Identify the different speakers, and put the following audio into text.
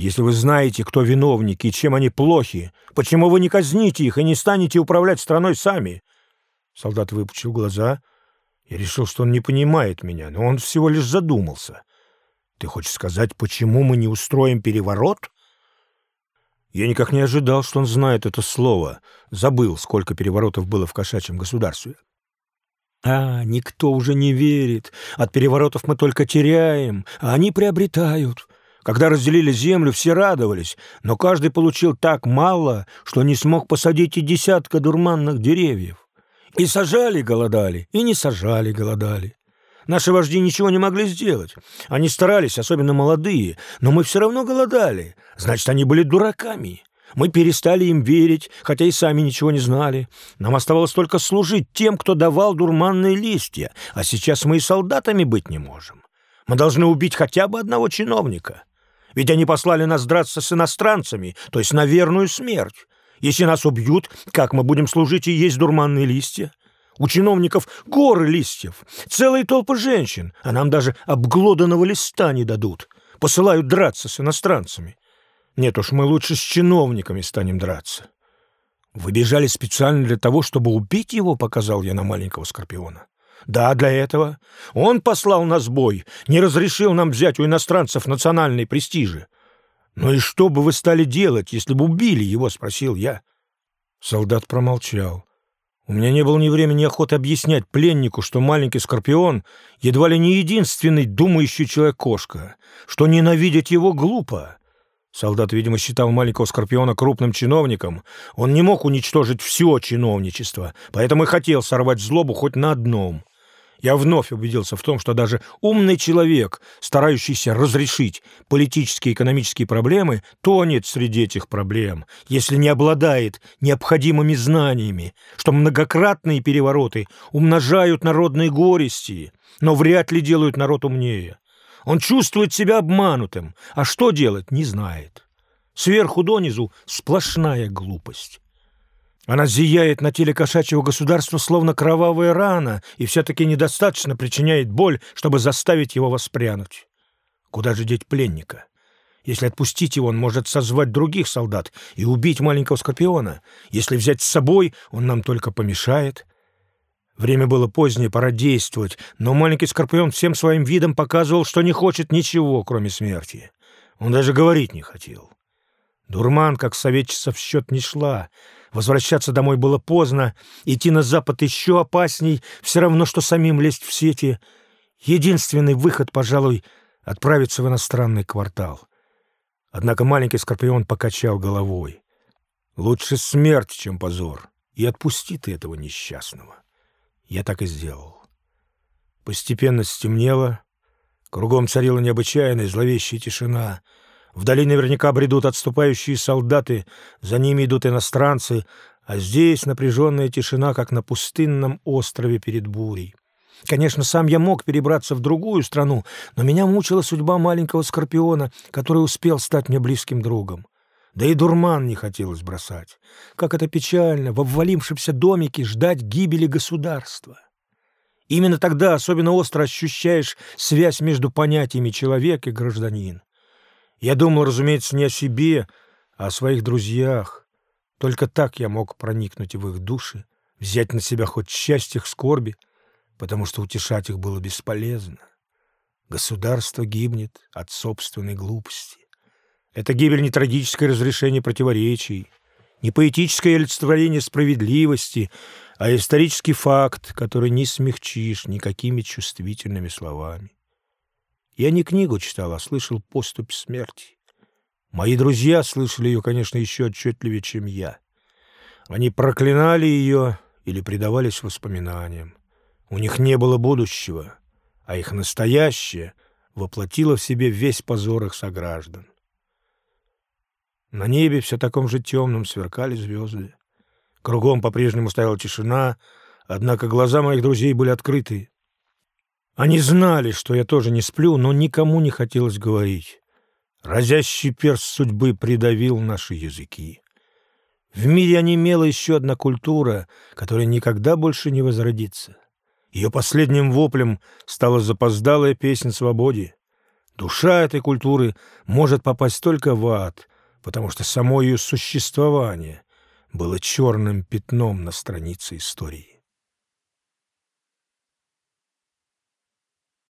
Speaker 1: Если вы знаете, кто виновники и чем они плохи, почему вы не казните их и не станете управлять страной сами?» Солдат выпучил глаза. Я решил, что он не понимает меня, но он всего лишь задумался. «Ты хочешь сказать, почему мы не устроим переворот?» Я никак не ожидал, что он знает это слово. Забыл, сколько переворотов было в кошачьем государстве. А, никто уже не верит. От переворотов мы только теряем, а они приобретают. Когда разделили землю, все радовались, но каждый получил так мало, что не смог посадить и десятка дурманных деревьев. И сажали голодали, и не сажали голодали. Наши вожди ничего не могли сделать. Они старались, особенно молодые, но мы все равно голодали. Значит, они были дураками. Мы перестали им верить, хотя и сами ничего не знали. Нам оставалось только служить тем, кто давал дурманные листья, а сейчас мы и солдатами быть не можем. Мы должны убить хотя бы одного чиновника. Ведь они послали нас драться с иностранцами, то есть на верную смерть. Если нас убьют, как мы будем служить и есть дурманные листья? У чиновников горы листьев, целые толпы женщин, а нам даже обглоданного листа не дадут. Посылают драться с иностранцами. Нет уж, мы лучше с чиновниками станем драться. Вы бежали специально для того, чтобы убить его, показал я на маленького скорпиона. Да, для этого. Он послал нас бой, не разрешил нам взять у иностранцев национальные престижи. «Ну и что бы вы стали делать, если бы убили его?» — спросил я. Солдат промолчал. У меня не было ни времени, ни охоты объяснять пленнику, что маленький скорпион едва ли не единственный думающий человек-кошка, что ненавидеть его глупо. Солдат, видимо, считал маленького скорпиона крупным чиновником. Он не мог уничтожить все чиновничество, поэтому и хотел сорвать злобу хоть на одном. Я вновь убедился в том, что даже умный человек, старающийся разрешить политические и экономические проблемы, тонет среди этих проблем, если не обладает необходимыми знаниями, что многократные перевороты умножают народные горести, но вряд ли делают народ умнее. Он чувствует себя обманутым, а что делать, не знает. Сверху донизу сплошная глупость. Она зияет на теле кошачьего государства, словно кровавая рана, и все-таки недостаточно причиняет боль, чтобы заставить его воспрянуть. Куда же деть пленника? Если отпустить его, он может созвать других солдат и убить маленького скорпиона. Если взять с собой, он нам только помешает. Время было позднее, пора действовать, но маленький скорпион всем своим видом показывал, что не хочет ничего, кроме смерти. Он даже говорить не хотел. Дурман, как советчица, в счет не шла. Возвращаться домой было поздно, идти на запад еще опасней, все равно, что самим лезть в сети. Единственный выход, пожалуй, — отправиться в иностранный квартал. Однако маленький скорпион покачал головой. «Лучше смерть, чем позор, и отпусти ты этого несчастного». Я так и сделал. Постепенно стемнело, кругом царила необычайная зловещая тишина. Вдали наверняка бредут отступающие солдаты, за ними идут иностранцы, а здесь напряженная тишина, как на пустынном острове перед бурей. Конечно, сам я мог перебраться в другую страну, но меня мучила судьба маленького скорпиона, который успел стать мне близким другом. Да и дурман не хотелось бросать. Как это печально, в обвалившемся домике ждать гибели государства. Именно тогда особенно остро ощущаешь связь между понятиями человек и гражданин. Я думал, разумеется, не о себе, а о своих друзьях. Только так я мог проникнуть в их души, взять на себя хоть часть их скорби, потому что утешать их было бесполезно. Государство гибнет от собственной глупости. Это гибель не трагическое разрешение противоречий, не поэтическое олицетворение справедливости, а исторический факт, который не смягчишь никакими чувствительными словами. Я не книгу читал, а слышал поступь смерти. Мои друзья слышали ее, конечно, еще отчетливее, чем я. Они проклинали ее или предавались воспоминаниям. У них не было будущего, а их настоящее воплотило в себе весь позор их сограждан. На небе все таком же темном сверкали звезды. Кругом по-прежнему стояла тишина, однако глаза моих друзей были открыты. Они знали, что я тоже не сплю, но никому не хотелось говорить. Разящий перст судьбы придавил наши языки. В мире онемела еще одна культура, которая никогда больше не возродится. Ее последним воплем стала запоздалая песня свободе. Душа этой культуры может попасть только в ад, потому что само ее существование было черным пятном на странице истории.